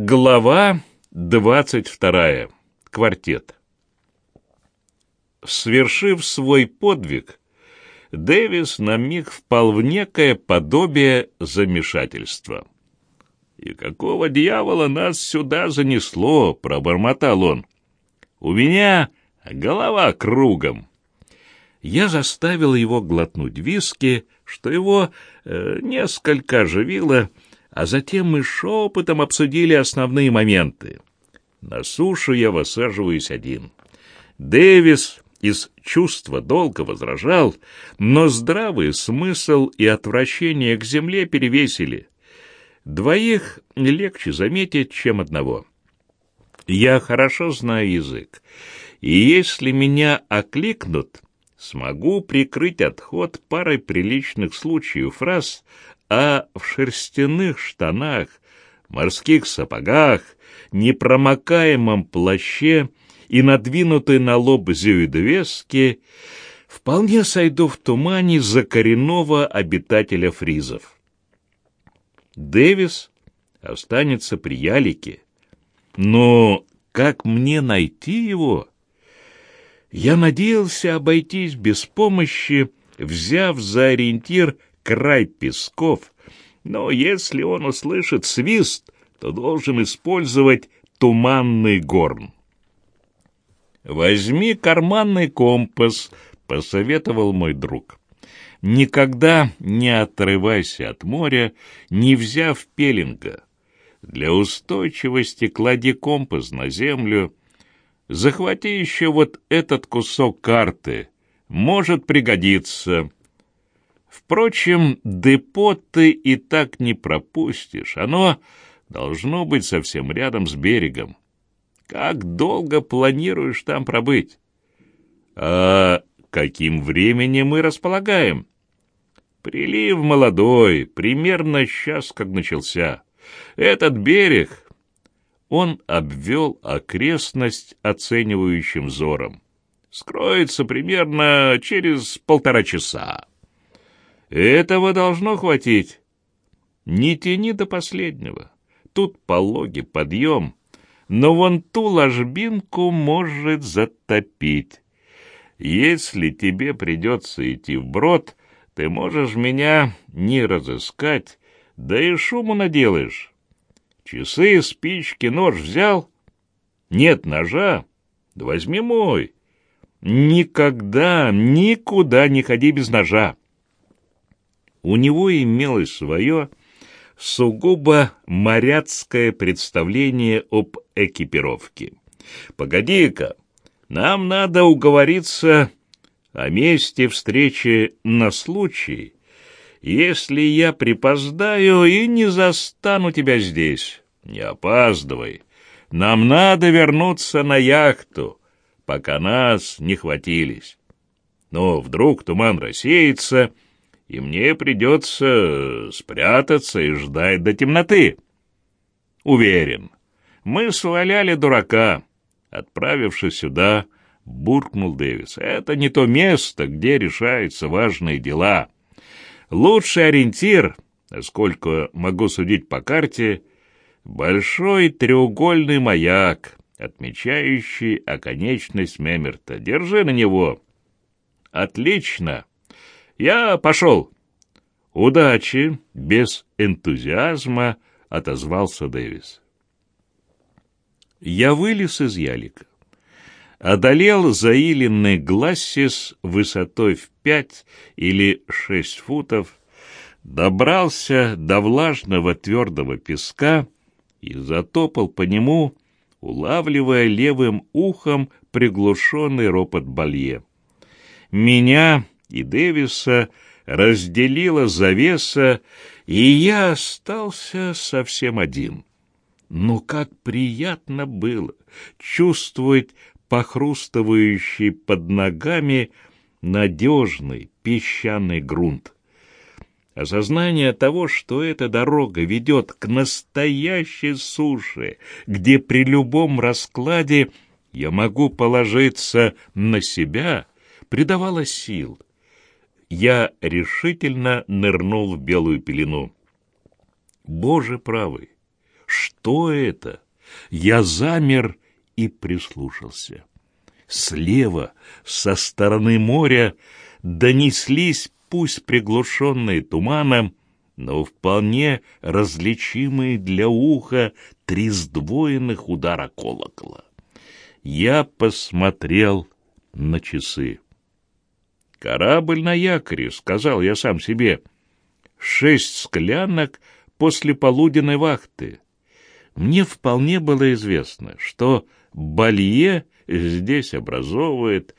Глава двадцать вторая. Квартет. Свершив свой подвиг, Дэвис на миг впал в некое подобие замешательства. «И какого дьявола нас сюда занесло?» — пробормотал он. «У меня голова кругом». Я заставил его глотнуть виски, что его э, несколько оживило, — а затем мы шепотом обсудили основные моменты. На сушу я высаживаюсь один. Дэвис из чувства долга возражал, но здравый смысл и отвращение к земле перевесили. Двоих легче заметить, чем одного. Я хорошо знаю язык, и если меня окликнут, смогу прикрыть отход парой приличных случаев фраз, а в шерстяных штанах, морских сапогах, непромокаемом плаще и надвинутой на лоб зюидвеске вполне сойду в тумане за коренного обитателя фризов. Дэвис останется при Ялике. Но как мне найти его? Я надеялся обойтись без помощи, взяв за ориентир край песков, но если он услышит свист, то должен использовать туманный горн. «Возьми карманный компас», — посоветовал мой друг. «Никогда не отрывайся от моря, не взяв пеленга. Для устойчивости клади компас на землю. Захвати еще вот этот кусок карты. Может пригодиться. Впрочем, депо ты и так не пропустишь. Оно должно быть совсем рядом с берегом. Как долго планируешь там пробыть? А каким временем мы располагаем? Прилив молодой, примерно сейчас, как начался. Этот берег... Он обвел окрестность оценивающим взором. Скроется примерно через полтора часа. Этого должно хватить. Не тяни до последнего. Тут пологи, подъем. Но вон ту ложбинку может затопить. Если тебе придется идти вброд, ты можешь меня не разыскать, да и шуму наделаешь. Часы, спички, нож взял? Нет ножа? Да возьми мой. Никогда, никуда не ходи без ножа. У него имелось свое сугубо моряцкое представление об экипировке. «Погоди-ка, нам надо уговориться о месте встречи на случай, если я припоздаю и не застану тебя здесь. Не опаздывай. Нам надо вернуться на яхту, пока нас не хватились. Но вдруг туман рассеется, — и мне придется спрятаться и ждать до темноты. Уверен, мы сваляли дурака, отправившись сюда, буркнул Дэвис. Это не то место, где решаются важные дела. Лучший ориентир, сколько могу судить по карте, большой треугольный маяк, отмечающий оконечность Мемерта. Держи на него. Отлично. Я пошел. Удачи, без энтузиазма отозвался Дэвис. Я вылез из ялика. Одолел заиленный глассис высотой в пять или шесть футов, добрался до влажного твердого песка и затопал по нему, улавливая левым ухом приглушенный ропот балье. Меня и Дэвиса разделила завеса, и я остался совсем один. Но как приятно было чувствовать похрустывающий под ногами надежный песчаный грунт. Осознание того, что эта дорога ведет к настоящей суше, где при любом раскладе я могу положиться на себя, придавало сил я решительно нырнул в белую пелену. Боже правый, Что это? Я замер и прислушался. Слева, со стороны моря, донеслись, пусть приглушенные туманом, но вполне различимые для уха три сдвоенных удара колокола. Я посмотрел на часы. «Корабль на якоре», — сказал я сам себе. «Шесть склянок после полуденной вахты». Мне вполне было известно, что Балье здесь образовывает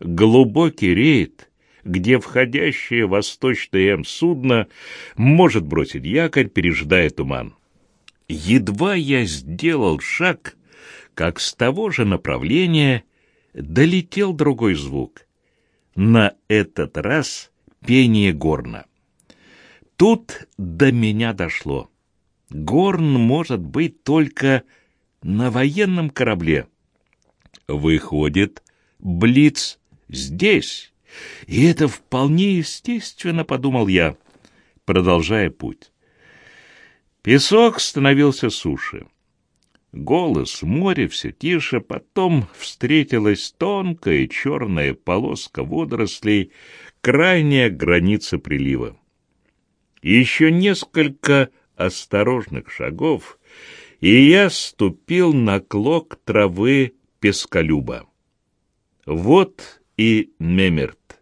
глубокий рейд, где входящее восточное М судно может бросить якорь, пережидая туман. Едва я сделал шаг, как с того же направления долетел другой звук. На этот раз пение горна. Тут до меня дошло. Горн может быть только на военном корабле. Выходит, Блиц здесь. И это вполне естественно, подумал я, продолжая путь. Песок становился суше. Голос моря все тише, потом встретилась тонкая черная полоска водорослей, крайняя граница прилива. Еще несколько осторожных шагов, и я ступил на клок травы песколюба. Вот и Мемерт.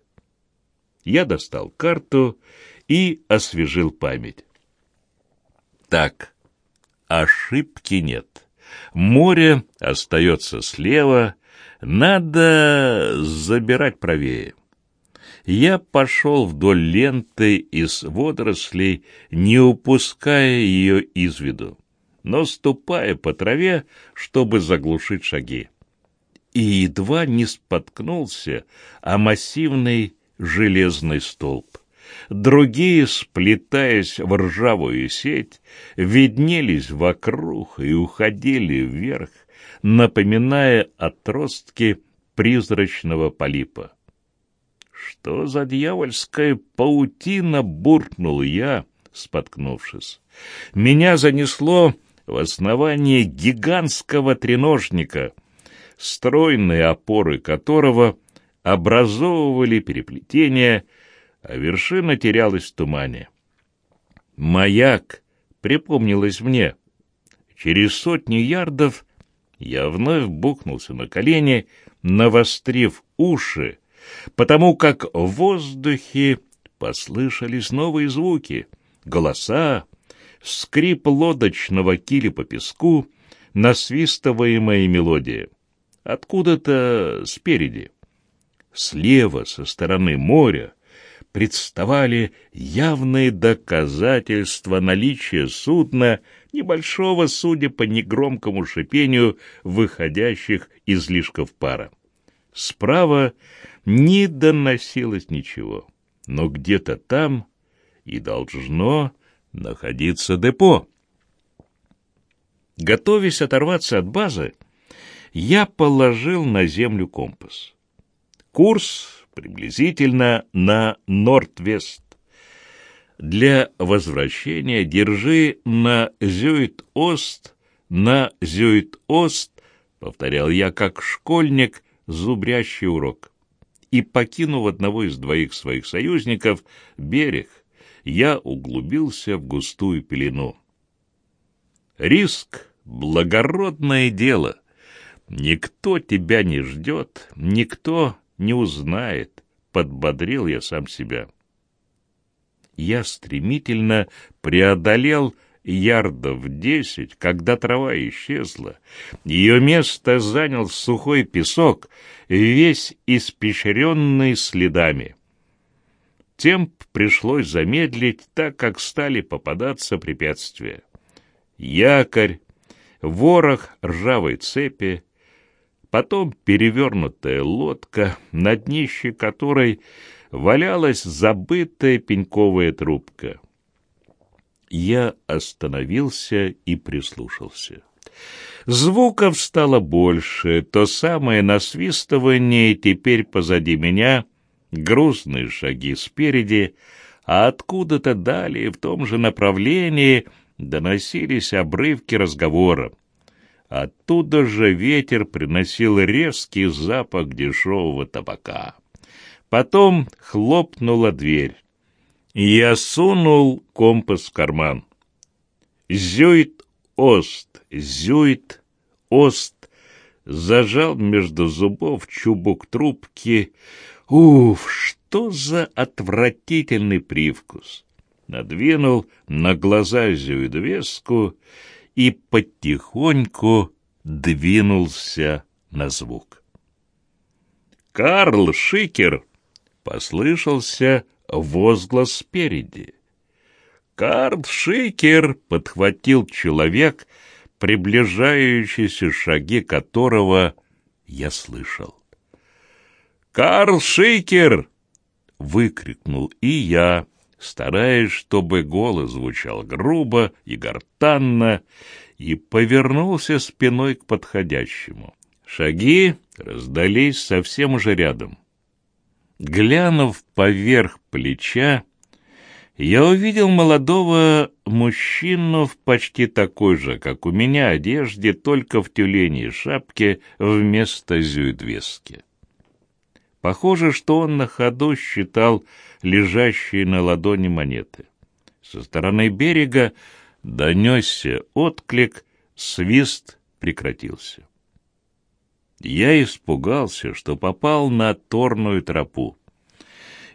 Я достал карту и освежил память. Так, ошибки нет. Море остается слева, надо забирать правее. Я пошел вдоль ленты из водорослей, не упуская ее из виду, но ступая по траве, чтобы заглушить шаги. И едва не споткнулся о массивный железный столб. Другие, сплетаясь в ржавую сеть, виднелись вокруг и уходили вверх, напоминая отростки призрачного полипа. Что за дьявольская паутина, буркнул я, споткнувшись. Меня занесло в основание гигантского треножника, стройные опоры которого образовывали переплетения, а вершина терялась в тумане. Маяк припомнилось мне. Через сотни ярдов я вновь бухнулся на колени, навострив уши, потому как в воздухе послышались новые звуки, голоса, скрип лодочного киля по песку, насвистываемая мелодия. Откуда-то спереди. Слева, со стороны моря, представали явные доказательства наличия судна, небольшого, судя по негромкому шипению, выходящих излишков пара. Справа не доносилось ничего, но где-то там и должно находиться депо. Готовясь оторваться от базы, я положил на землю компас. Курс приблизительно на Норд-Вест. Для возвращения держи на Зюит-Ост, на Зюит-Ост, повторял я как школьник, зубрящий урок. И, покинув одного из двоих своих союзников, берег, я углубился в густую пелену. Риск — благородное дело. Никто тебя не ждет, никто не узнает, подбодрил я сам себя. Я стремительно преодолел ярдов десять, когда трава исчезла. Ее место занял сухой песок, весь испещренный следами. Темп пришлось замедлить, так как стали попадаться препятствия. Якорь, ворох ржавой цепи, потом перевернутая лодка, на днище которой валялась забытая пеньковая трубка. Я остановился и прислушался. Звуков стало больше, то самое насвистывание теперь позади меня, грустные шаги спереди, а откуда-то далее в том же направлении доносились обрывки разговора. Оттуда же ветер приносил резкий запах дешевого табака. Потом хлопнула дверь. Я сунул компас в карман. Зюит Ост, Зюит Ост зажал между зубов чубук трубки. Уф, что за отвратительный привкус! Надвинул на глаза зюидвеску и потихоньку двинулся на звук. «Карл Шикер!» — послышался возглас спереди. «Карл Шикер!» — подхватил человек, приближающиеся шаги которого я слышал. «Карл Шикер!» — выкрикнул и я, стараясь, чтобы голос звучал грубо и гортанно, и повернулся спиной к подходящему. Шаги раздались совсем уже рядом. Глянув поверх плеча, я увидел молодого мужчину в почти такой же, как у меня, одежде, только в тюлене и шапке вместо зюидвески. Похоже, что он на ходу считал лежащие на ладони монеты. Со стороны берега донесся отклик, свист прекратился. Я испугался, что попал на торную тропу.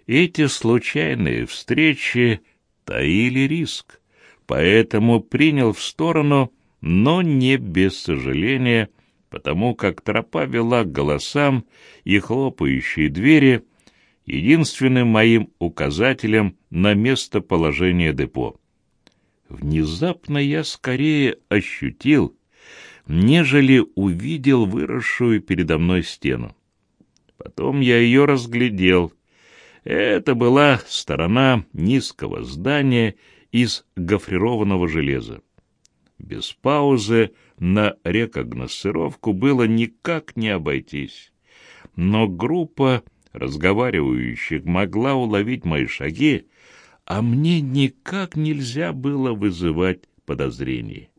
Эти случайные встречи таили риск, поэтому принял в сторону, но не без сожаления, потому как тропа вела к голосам и хлопающие двери единственным моим указателем на местоположение депо. Внезапно я скорее ощутил, нежели увидел выросшую передо мной стену. Потом я ее разглядел. Это была сторона низкого здания из гофрированного железа. Без паузы на рекогносцировку было никак не обойтись. Но группа разговаривающих могла уловить мои шаги, а мне никак нельзя было вызывать подозрений.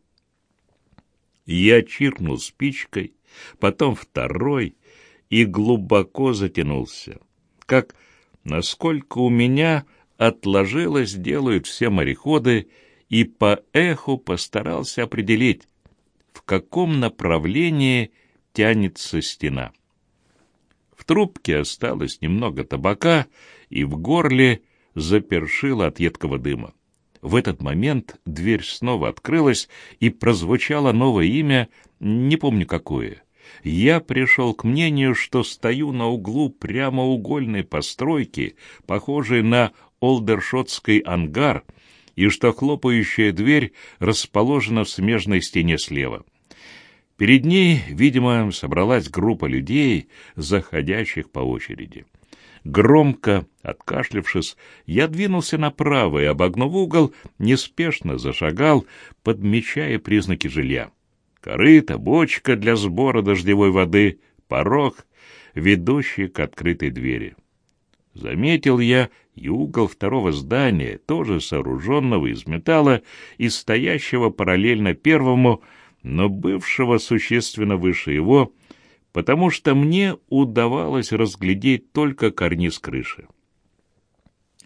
Я чиркнул спичкой, потом второй и глубоко затянулся. Как, насколько у меня отложилось, делают все мореходы, и по эху постарался определить, в каком направлении тянется стена. В трубке осталось немного табака, и в горле запершило от едкого дыма. В этот момент дверь снова открылась, и прозвучало новое имя, не помню какое. Я пришел к мнению, что стою на углу прямоугольной постройки, похожей на Олдершотский ангар, и что хлопающая дверь расположена в смежной стене слева. Перед ней, видимо, собралась группа людей, заходящих по очереди. Громко откашлявшись, я двинулся направо и, обогнув угол, неспешно зашагал, подмечая признаки жилья. Корыто, бочка для сбора дождевой воды, порог, ведущий к открытой двери. Заметил я и угол второго здания, тоже сооруженного из металла и стоящего параллельно первому, но бывшего существенно выше его, потому что мне удавалось разглядеть только карниз крыши.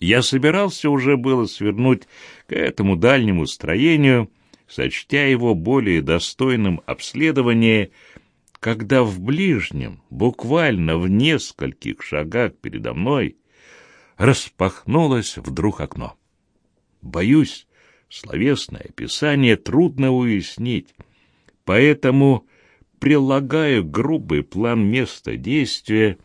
Я собирался уже было свернуть к этому дальнему строению, сочтя его более достойным обследования, когда в ближнем, буквально в нескольких шагах передо мной, распахнулось вдруг окно. Боюсь, словесное описание трудно уяснить, поэтому прилагаю грубый план места действия,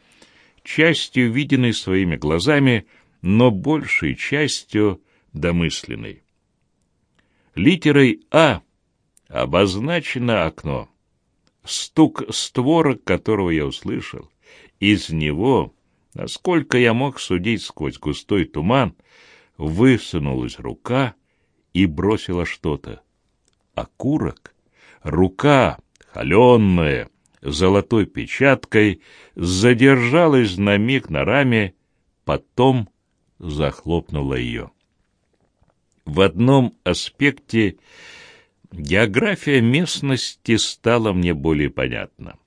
частью виденный своими глазами, но большей частью домысленной. Литерой «А» обозначено окно. Стук створок, которого я услышал, из него, насколько я мог судить сквозь густой туман, высунулась рука и бросила что-то. Окурок? Рука холеная, золотой печаткой, задержалась на миг на раме, потом захлопнула ее. В одном аспекте география местности стала мне более понятна.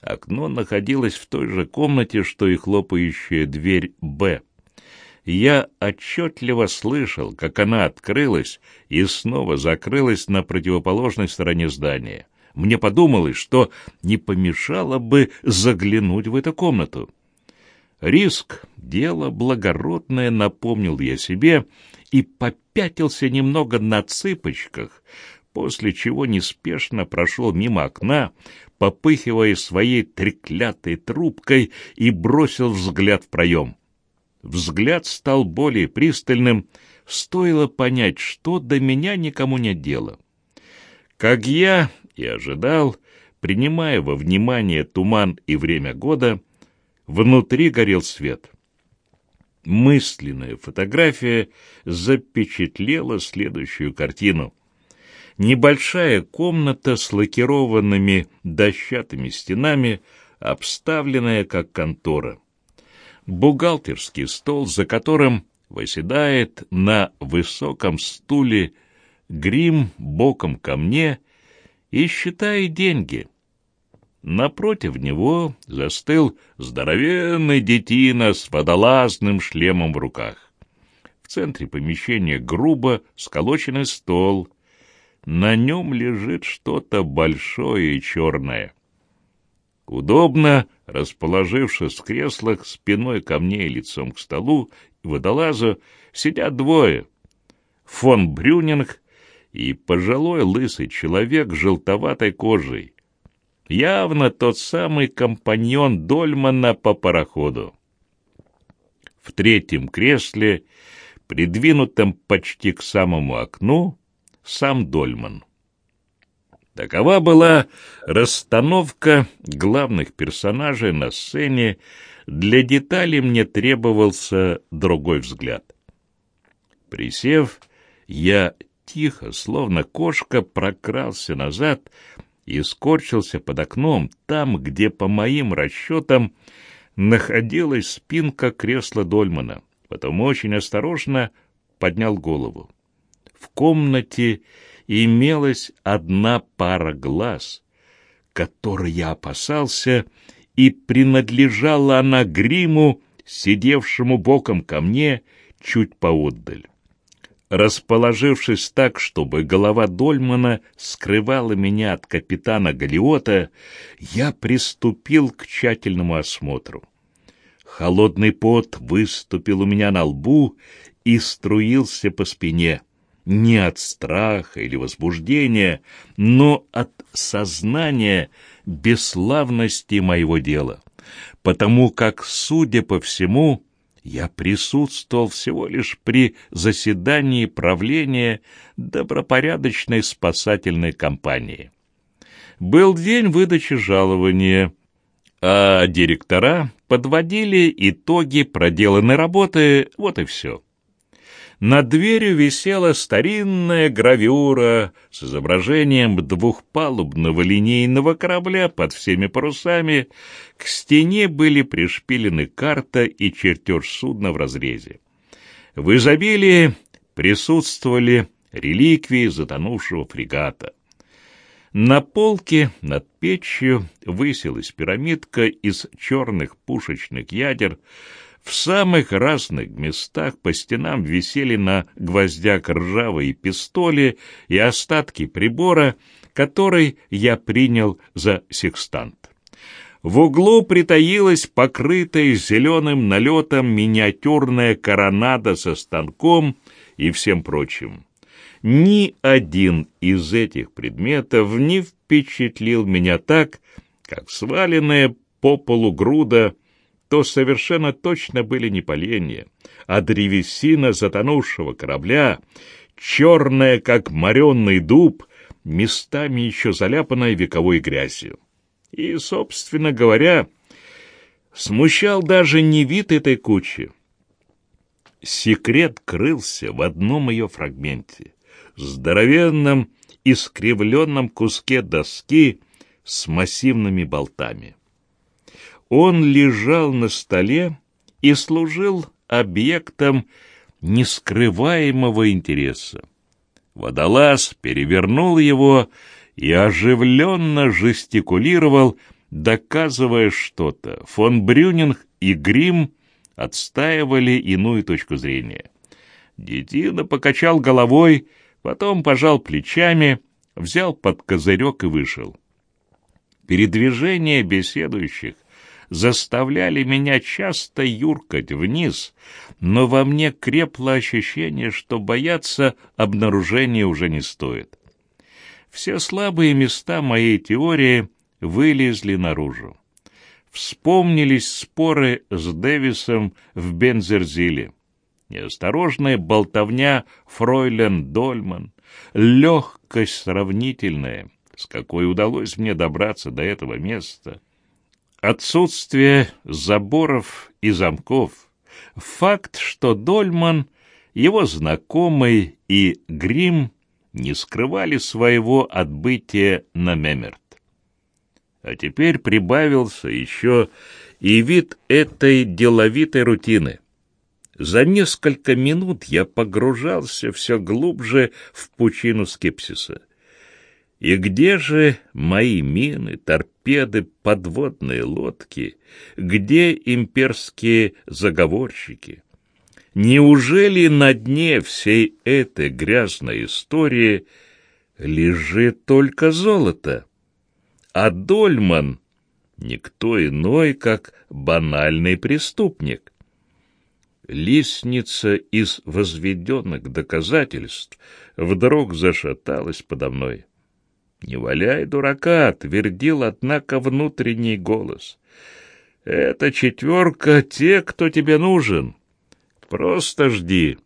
Окно находилось в той же комнате, что и хлопающая дверь «Б». Я отчетливо слышал, как она открылась и снова закрылась на противоположной стороне здания. Мне подумалось, что не помешало бы заглянуть в эту комнату. Риск — дело благородное, напомнил я себе, и попятился немного на цыпочках, после чего неспешно прошел мимо окна, попыхивая своей треклятой трубкой и бросил взгляд в проем. Взгляд стал более пристальным, стоило понять, что до меня никому нет дела. Как я и ожидал, принимая во внимание туман и время года, Внутри горел свет. Мысленная фотография запечатлела следующую картину. Небольшая комната с лакированными дощатыми стенами, обставленная как контора. Бухгалтерский стол, за которым выседает на высоком стуле грим боком ко мне и считает деньги — Напротив него застыл здоровенный детина с водолазным шлемом в руках. В центре помещения грубо сколоченный стол. На нем лежит что-то большое и черное. Удобно, расположившись в креслах спиной ко мне и лицом к столу и водолазу, сидят двое. Фон Брюнинг и пожилой лысый человек с желтоватой кожей — Явно тот самый компаньон Дольмана по пароходу. В третьем кресле, придвинутом почти к самому окну, сам Дольман. Такова была расстановка главных персонажей на сцене. Для деталей мне требовался другой взгляд. Присев, я тихо, словно кошка, прокрался назад, и скорчился под окном, там, где, по моим расчетам, находилась спинка кресла Дольмана. Потом очень осторожно поднял голову. В комнате имелась одна пара глаз, которой я опасался, и принадлежала она гриму, сидевшему боком ко мне чуть поотдаль. Расположившись так, чтобы голова Дольмана скрывала меня от капитана Галиота, я приступил к тщательному осмотру. Холодный пот выступил у меня на лбу и струился по спине. Не от страха или возбуждения, но от сознания бесславности моего дела. Потому как, судя по всему, я присутствовал всего лишь при заседании правления добропорядочной спасательной компании. Был день выдачи жалования, а директора подводили итоги проделанной работы, вот и все. Над дверью висела старинная гравюра с изображением двухпалубного линейного корабля под всеми парусами. К стене были пришпилены карта и чертеж судна в разрезе. В изобилии присутствовали реликвии затонувшего фрегата. На полке над печью высилась пирамидка из черных пушечных ядер, в самых разных местах по стенам висели на гвоздях ржавые пистоли и остатки прибора, который я принял за секстант. В углу притаилась покрытая зеленым налетом миниатюрная коронада со станком и всем прочим. Ни один из этих предметов не впечатлил меня так, как сваленная по полу груда то совершенно точно были не поленья, а древесина затонувшего корабля, черная, как моренный дуб, местами еще заляпанная вековой грязью. И, собственно говоря, смущал даже не вид этой кучи. Секрет крылся в одном ее фрагменте, здоровенном искривленном куске доски с массивными болтами. Он лежал на столе и служил объектом нескрываемого интереса. Водолаз перевернул его и оживленно жестикулировал, доказывая что-то. Фон Брюнинг и Грим отстаивали иную точку зрения. Детина покачал головой, потом пожал плечами, взял под козырек и вышел. Передвижения беседующих заставляли меня часто юркать вниз, но во мне крепло ощущение, что бояться обнаружения уже не стоит. Все слабые места моей теории вылезли наружу. Вспомнились споры с Дэвисом в Бензерзиле. Неосторожная болтовня Фройлен Дольман, легкость сравнительная, с какой удалось мне добраться до этого места, отсутствие заборов и замков, факт, что Дольман, его знакомый и Грим не скрывали своего отбытия на Мемерт. А теперь прибавился еще и вид этой деловитой рутины. За несколько минут я погружался все глубже в пучину скепсиса. И где же мои мины, торпеды, подводные лодки? Где имперские заговорщики? Неужели на дне всей этой грязной истории лежит только золото? А Дольман — никто иной, как банальный преступник. Лестница из возведенных доказательств вдруг зашаталась подо мной. «Не валяй дурака!» — твердил, однако, внутренний голос. «Это четверка те, кто тебе нужен. Просто жди».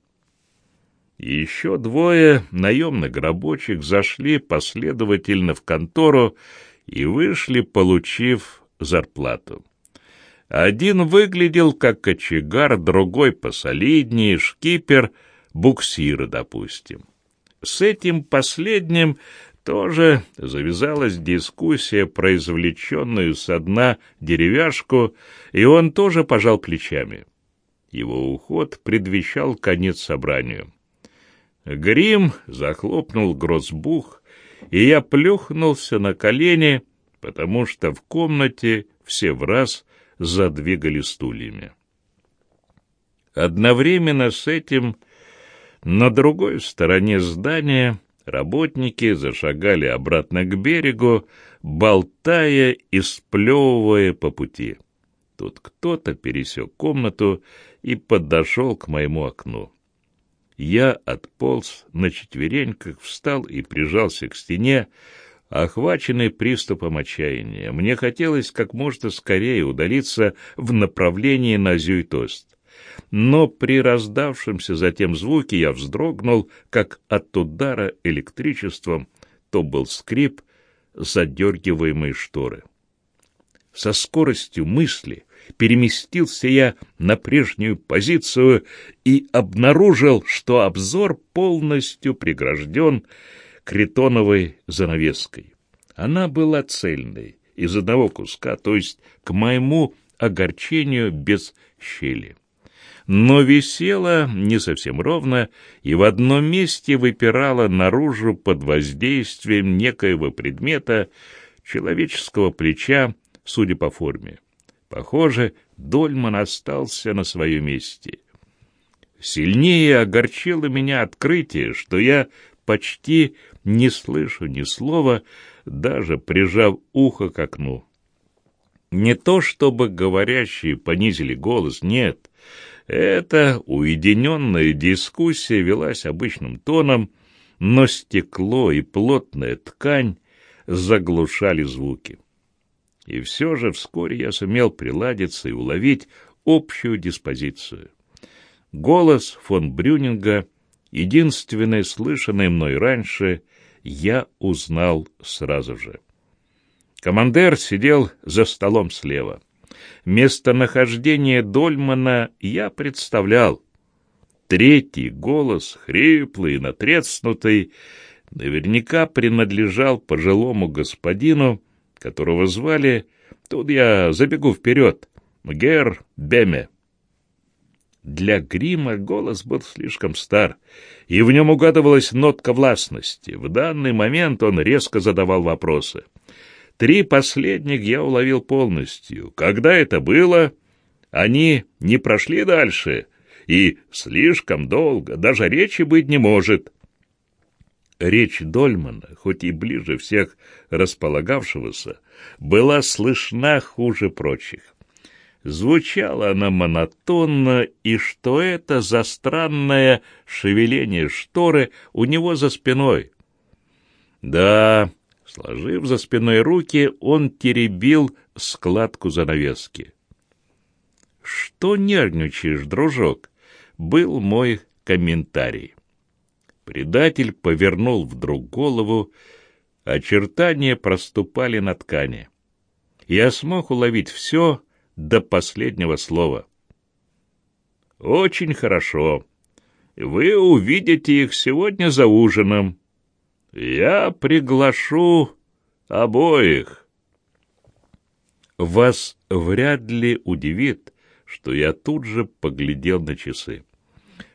Еще двое наемных рабочих зашли последовательно в контору и вышли, получив зарплату. Один выглядел как кочегар, другой посолиднее, шкипер, буксир, допустим. С этим последним тоже завязалась дискуссия про извлеченную со дна деревяшку, и он тоже пожал плечами. Его уход предвещал конец собранию. Грим захлопнул грозбух, и я плюхнулся на колени, потому что в комнате все в раз задвигали стульями. Одновременно с этим на другой стороне здания Работники зашагали обратно к берегу, болтая и сплевывая по пути. Тут кто-то пересек комнату и подошел к моему окну. Я отполз на четвереньках, встал и прижался к стене, охваченный приступом отчаяния. Мне хотелось как можно скорее удалиться в направлении на Зюйтост но при раздавшемся затем звуке я вздрогнул, как от удара электричеством, то был скрип задергиваемой шторы. Со скоростью мысли переместился я на прежнюю позицию и обнаружил, что обзор полностью прегражден критоновой занавеской. Она была цельной, из одного куска, то есть к моему огорчению без щели но висела не совсем ровно и в одном месте выпирала наружу под воздействием некоего предмета человеческого плеча, судя по форме. Похоже, Дольман остался на своем месте. Сильнее огорчило меня открытие, что я почти не слышу ни слова, даже прижав ухо к окну. Не то чтобы говорящие понизили голос, нет. Эта уединенная дискуссия велась обычным тоном, но стекло и плотная ткань заглушали звуки. И все же вскоре я сумел приладиться и уловить общую диспозицию. Голос фон Брюнинга, единственный слышанный мной раньше, я узнал сразу же. Командер сидел за столом слева. Местонахождение Дольмана я представлял. Третий голос, хриплый, натреснутый, наверняка принадлежал пожилому господину, которого звали, тут я забегу вперед, Гер Беме. Для грима голос был слишком стар, и в нем угадывалась нотка властности. В данный момент он резко задавал вопросы. Три последних я уловил полностью. Когда это было? Они не прошли дальше, и слишком долго, даже речи быть не может. Речь Дольмана, хоть и ближе всех располагавшегося, была слышна хуже прочих. Звучала она монотонно, и что это за странное шевеление шторы у него за спиной? Да, сложив за спиной руки, он теребил складку занавески. «Что нервничаешь, дружок?» — был мой комментарий. Предатель повернул вдруг голову, очертания проступали на ткани. Я смог уловить все до последнего слова. «Очень хорошо. Вы увидите их сегодня за ужином. Я приглашу обоих». Вас вряд ли удивит, что я тут же поглядел на часы.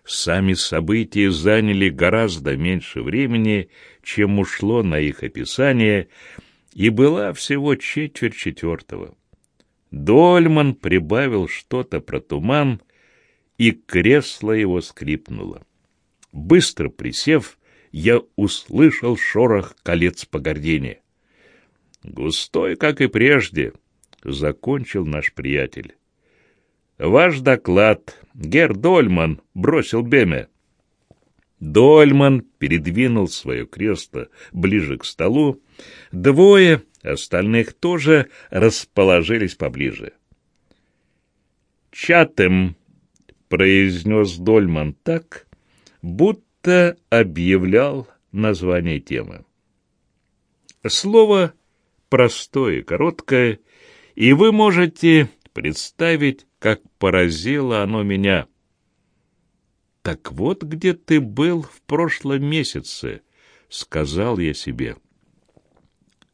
Сами события заняли гораздо меньше времени, чем ушло на их описание, и была всего четверть четвертого. Дольман прибавил что-то про туман, и кресло его скрипнуло. Быстро присев, я услышал шорох колец по гордине. Густой, как и прежде, закончил наш приятель. Ваш доклад, Гер Дольман, бросил Беме. Дольман передвинул свое кресло ближе к столу. Двое остальных тоже расположились поближе. «Чатем», — произнес Дольман так, будто объявлял название темы. Слово простое, короткое, и вы можете представить, как поразило оно меня. «Так вот где ты был в прошлом месяце», — сказал я себе.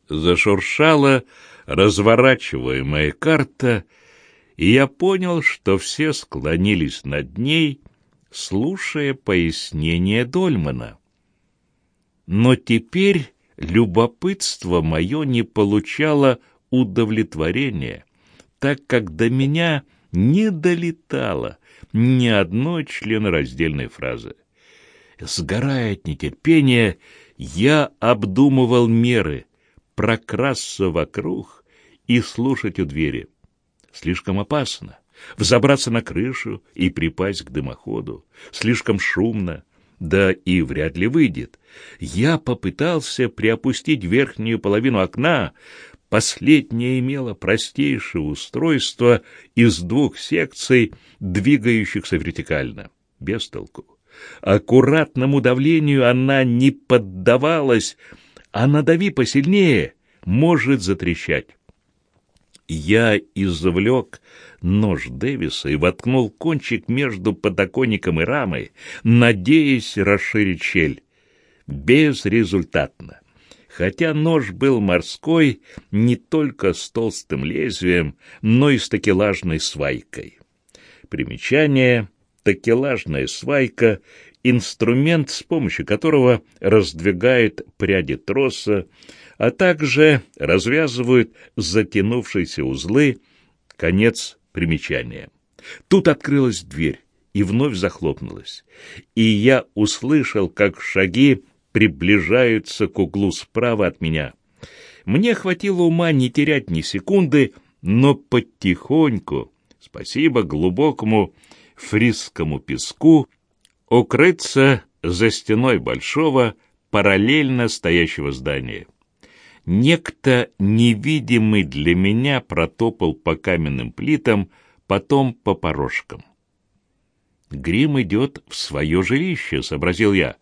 Зашуршала разворачиваемая карта, и я понял, что все склонились над ней, слушая пояснение Дольмана. Но теперь любопытство мое не получало удовлетворения, так как до меня не долетало ни одной членораздельной фразы. Сгорая от нетерпения, я обдумывал меры, прокрасться вокруг и слушать у двери. Слишком опасно. Взобраться на крышу и припасть к дымоходу. Слишком шумно. Да и вряд ли выйдет. Я попытался приопустить верхнюю половину окна, Последняя имела простейшее устройство из двух секций, двигающихся вертикально. Без толку. Аккуратному давлению она не поддавалась, а надави посильнее, может затрещать. Я извлек нож Дэвиса и воткнул кончик между подоконником и рамой, надеясь расширить щель. Безрезультатно. Хотя нож был морской не только с толстым лезвием, но и с такелажной свайкой. Примечание такелажная свайка — инструмент, с помощью которого раздвигают пряди троса, а также развязывают затянувшиеся узлы, конец примечания. Тут открылась дверь и вновь захлопнулась, и я услышал, как шаги приближаются к углу справа от меня. Мне хватило ума не терять ни секунды, но потихоньку, спасибо глубокому фрисскому песку, укрыться за стеной большого, параллельно стоящего здания. Некто невидимый для меня протопал по каменным плитам, потом по порожкам. «Грим идет в свое жилище», — сообразил я.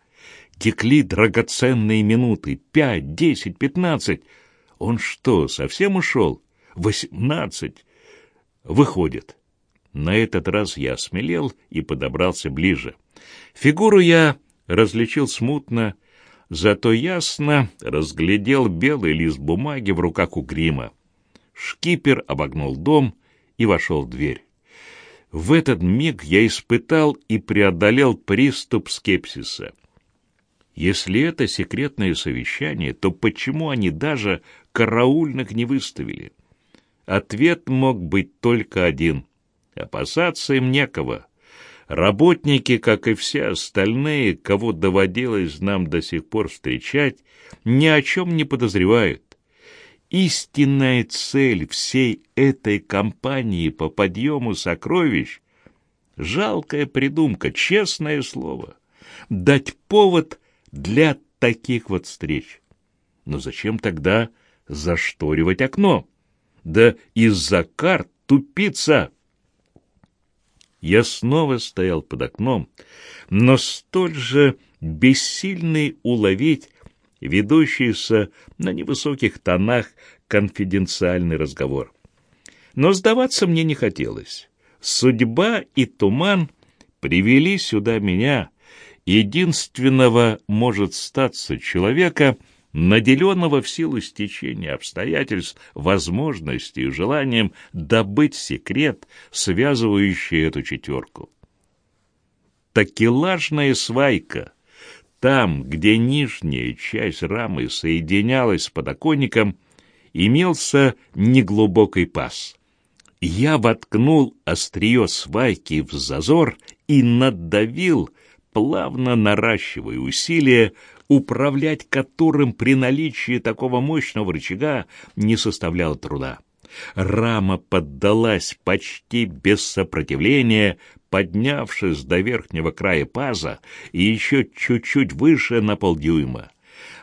Текли драгоценные минуты. Пять, десять, пятнадцать. Он что, совсем ушел? Восемнадцать. Выходит. На этот раз я осмелел и подобрался ближе. Фигуру я различил смутно, зато ясно разглядел белый лист бумаги в руках у грима. Шкипер обогнул дом и вошел в дверь. В этот миг я испытал и преодолел приступ скепсиса. Если это секретное совещание, то почему они даже караульных не выставили? Ответ мог быть только один. Опасаться им некого. Работники, как и все остальные, кого доводилось нам до сих пор встречать, ни о чем не подозревают. Истинная цель всей этой кампании по подъему сокровищ — жалкая придумка, честное слово, дать повод для таких вот встреч. Но зачем тогда зашторивать окно? Да из-за карт тупица! Я снова стоял под окном, но столь же бессильный уловить ведущийся на невысоких тонах конфиденциальный разговор. Но сдаваться мне не хотелось. Судьба и туман привели сюда меня, единственного может статься человека — наделенного в силу стечения обстоятельств возможностью и желанием добыть секрет, связывающий эту четверку. Такелажная свайка, там, где нижняя часть рамы соединялась с подоконником, имелся неглубокий паз. Я воткнул острие свайки в зазор и надавил, плавно наращивая усилия, управлять которым при наличии такого мощного рычага не составляло труда. Рама поддалась почти без сопротивления, поднявшись до верхнего края паза и еще чуть-чуть выше на полдюйма.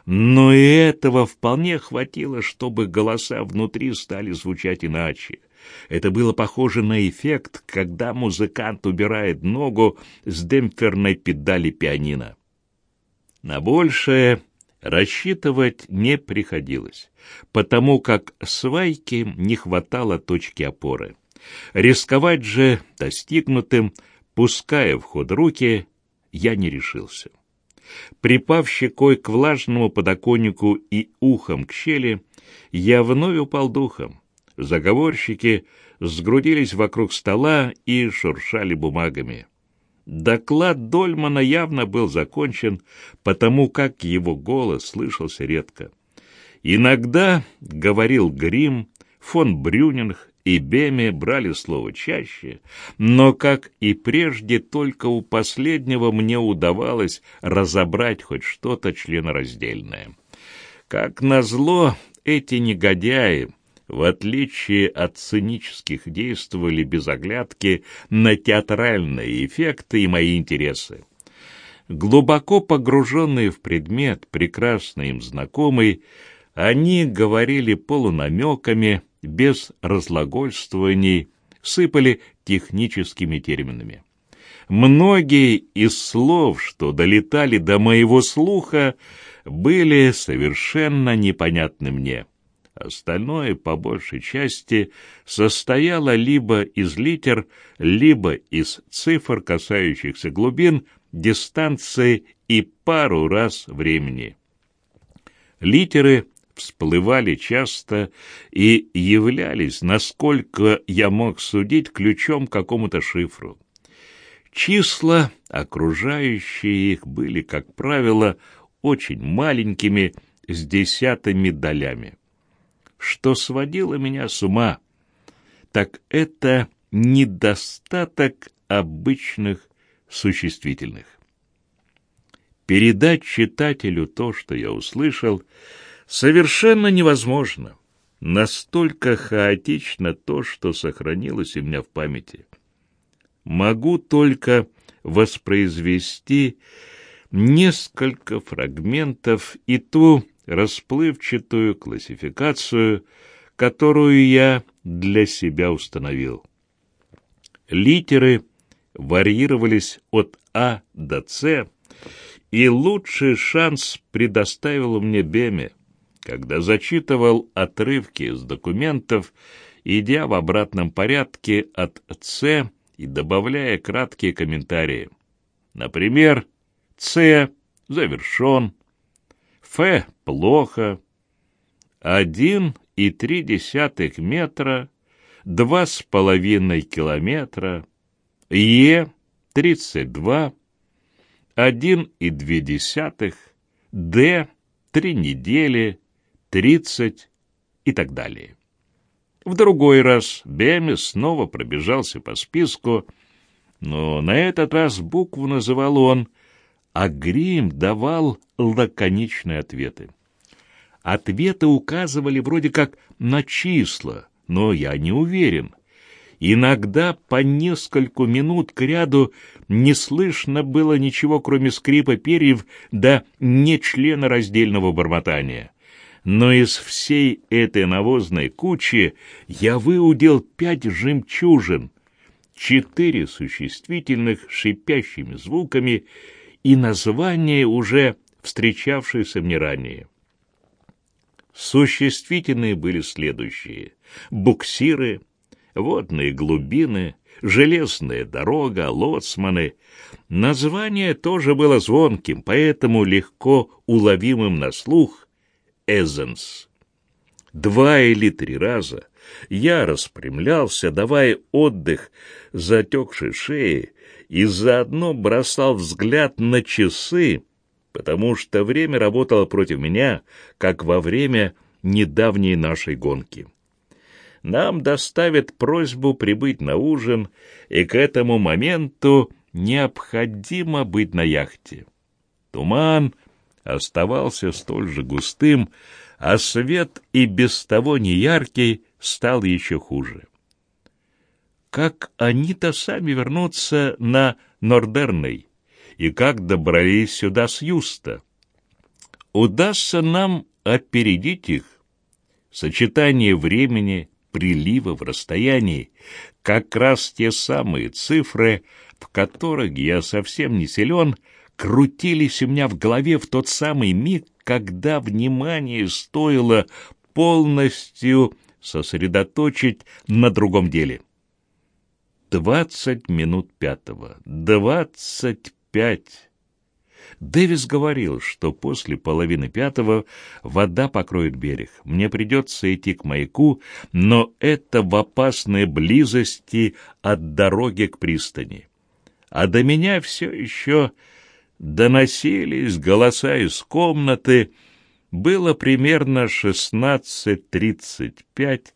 Но и этого вполне хватило, чтобы голоса внутри стали звучать иначе. Это было похоже на эффект, когда музыкант убирает ногу с демпферной педали пианино. На большее рассчитывать не приходилось, потому как свайке не хватало точки опоры. Рисковать же достигнутым, пуская в ход руки, я не решился. Припав щекой к влажному подоконнику и ухом к щели, я вновь упал духом. Заговорщики сгрудились вокруг стола и шуршали бумагами. Доклад Дольмана явно был закончен, потому как его голос слышался редко. Иногда говорил Грим, фон Брюнинг и Беме брали слово чаще, но, как и прежде, только у последнего мне удавалось разобрать хоть что-то членораздельное. Как назло, эти негодяи — в отличие от цинических, действовали без оглядки на театральные эффекты и мои интересы. Глубоко погруженные в предмет, прекрасно им знакомый, они говорили полунамеками, без разлагольствований, сыпали техническими терминами. Многие из слов, что долетали до моего слуха, были совершенно непонятны мне. Остальное, по большей части, состояло либо из литер, либо из цифр, касающихся глубин, дистанции и пару раз времени. Литеры всплывали часто и являлись, насколько я мог судить, ключом к какому-то шифру. Числа, окружающие их, были, как правило, очень маленькими, с десятыми долями что сводило меня с ума, так это недостаток обычных существительных. Передать читателю то, что я услышал, совершенно невозможно. Настолько хаотично то, что сохранилось у меня в памяти. Могу только воспроизвести несколько фрагментов и ту расплывчатую классификацию, которую я для себя установил. Литеры варьировались от А до С, и лучший шанс предоставил мне Беме, когда зачитывал отрывки из документов, идя в обратном порядке от С и добавляя краткие комментарии. Например, С завершен, Ф плохо. Один и три десятых метра, два с половиной километра. Е-32, 1,2, Д – 3 недели, 30 и так далее. В другой раз Беми снова пробежался по списку, но на этот раз букву называл он, а Грим давал лаконичные ответы. Ответы указывали вроде как на числа, но я не уверен. Иногда по нескольку минут к ряду не слышно было ничего, кроме скрипа перьев да нечлена раздельного бормотания. Но из всей этой навозной кучи я выудил пять жемчужин, четыре существительных шипящими звуками и название, уже встречавшееся мне ранее. Существительные были следующие. Буксиры, водные глубины, железная дорога, лоцманы. Название тоже было звонким, поэтому легко уловимым на слух «Эзенс». Два или три раза я распрямлялся, давая отдых затекшей шее, и заодно бросал взгляд на часы, потому что время работало против меня, как во время недавней нашей гонки. Нам доставят просьбу прибыть на ужин, и к этому моменту необходимо быть на яхте. Туман оставался столь же густым, а свет и без того неяркий стал еще хуже. Как они-то сами вернутся на Нордерной? И как добрались сюда с Юста. Удастся нам опередить их. Сочетание времени, прилива в расстоянии, как раз те самые цифры, в которых я совсем не силен, крутились у меня в голове в тот самый миг, когда внимание стоило полностью сосредоточить на другом деле. Двадцать минут пятого, двадцать пять. Дэвис говорил, что после половины пятого вода покроет берег. Мне придется идти к маяку, но это в опасной близости от дороги к пристани. А до меня все еще доносились голоса из комнаты. Было примерно шестнадцать тридцать пять,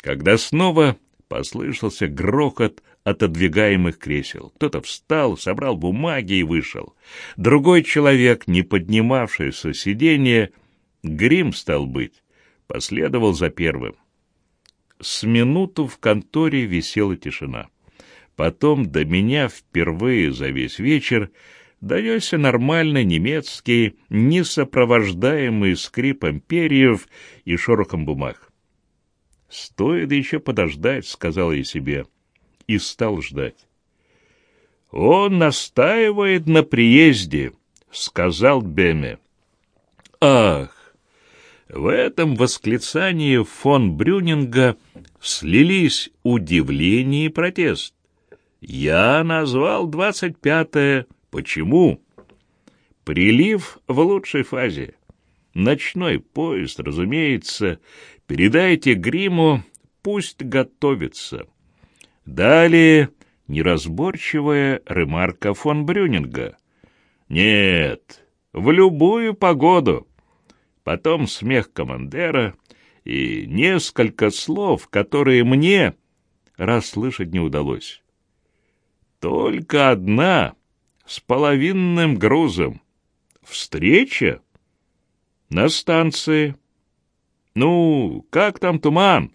когда снова послышался грохот отодвигаемых кресел. Кто-то встал, собрал бумаги и вышел. Другой человек, не поднимавшийся с сиденья, грим стал быть, последовал за первым. С минуту в конторе висела тишина. Потом до меня впервые за весь вечер донесся нормальный немецкий, несопровождаемый скрипом перьев и шорохом бумаг. «Стоит еще подождать», — сказал я себе, — и стал ждать. «Он настаивает на приезде», — сказал Беме. «Ах!» В этом восклицании фон Брюнинга слились удивление и протест. «Я назвал двадцать пятое. Почему?» «Прилив в лучшей фазе. Ночной поезд, разумеется. Передайте Гриму, пусть готовится». Далее неразборчивая ремарка фон Брюнинга. «Нет, в любую погоду». Потом смех командера и несколько слов, которые мне расслышать не удалось. Только одна с половинным грузом. Встреча? На станции. Ну, как там туман?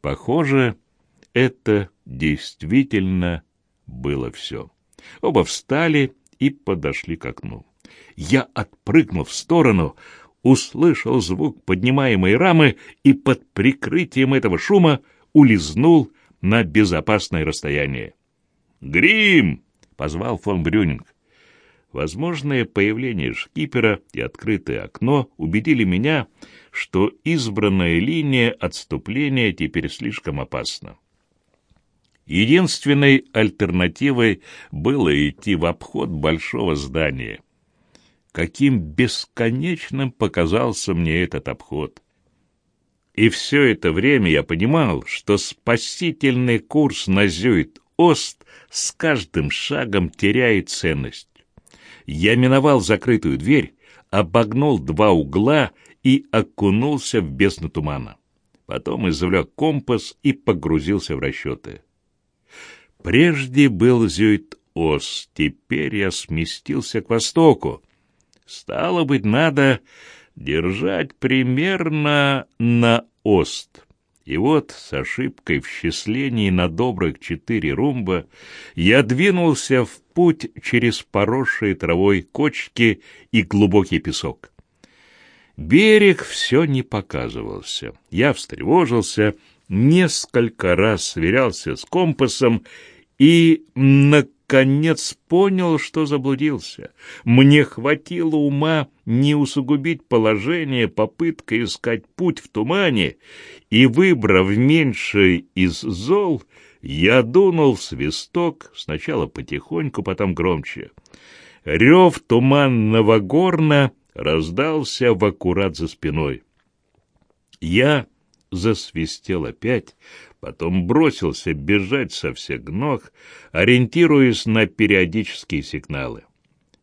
Похоже, это действительно было все. Оба встали и подошли к окну. Я отпрыгнул в сторону, услышал звук поднимаемой рамы и под прикрытием этого шума улизнул на безопасное расстояние. «Грим!» — позвал фон Брюнинг. Возможное появление шкипера и открытое окно убедили меня, что избранная линия отступления теперь слишком опасна. Единственной альтернативой было идти в обход большого здания. Каким бесконечным показался мне этот обход. И все это время я понимал, что спасительный курс на Зюит Ост с каждым шагом теряет ценность. Я миновал закрытую дверь, обогнул два угла и окунулся в бездну тумана. Потом извлек компас и погрузился в расчеты. Прежде был Зюит-Ос, теперь я сместился к востоку. Стало быть, надо держать примерно на Ост. И вот с ошибкой в счислении на добрых четыре румба я двинулся в путь через поросшие травой кочки и глубокий песок. Берег все не показывался. Я встревожился, несколько раз сверялся с компасом и, наконец, понял, что заблудился. Мне хватило ума не усугубить положение попыткой искать путь в тумане, и, выбрав меньший из зол, я дунул в свисток, сначала потихоньку, потом громче. Рев туманного горна раздался в аккурат за спиной. Я засвистел опять, потом бросился бежать со всех ног, ориентируясь на периодические сигналы.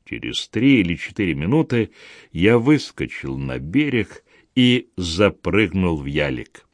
Через три или четыре минуты я выскочил на берег и запрыгнул в ялик.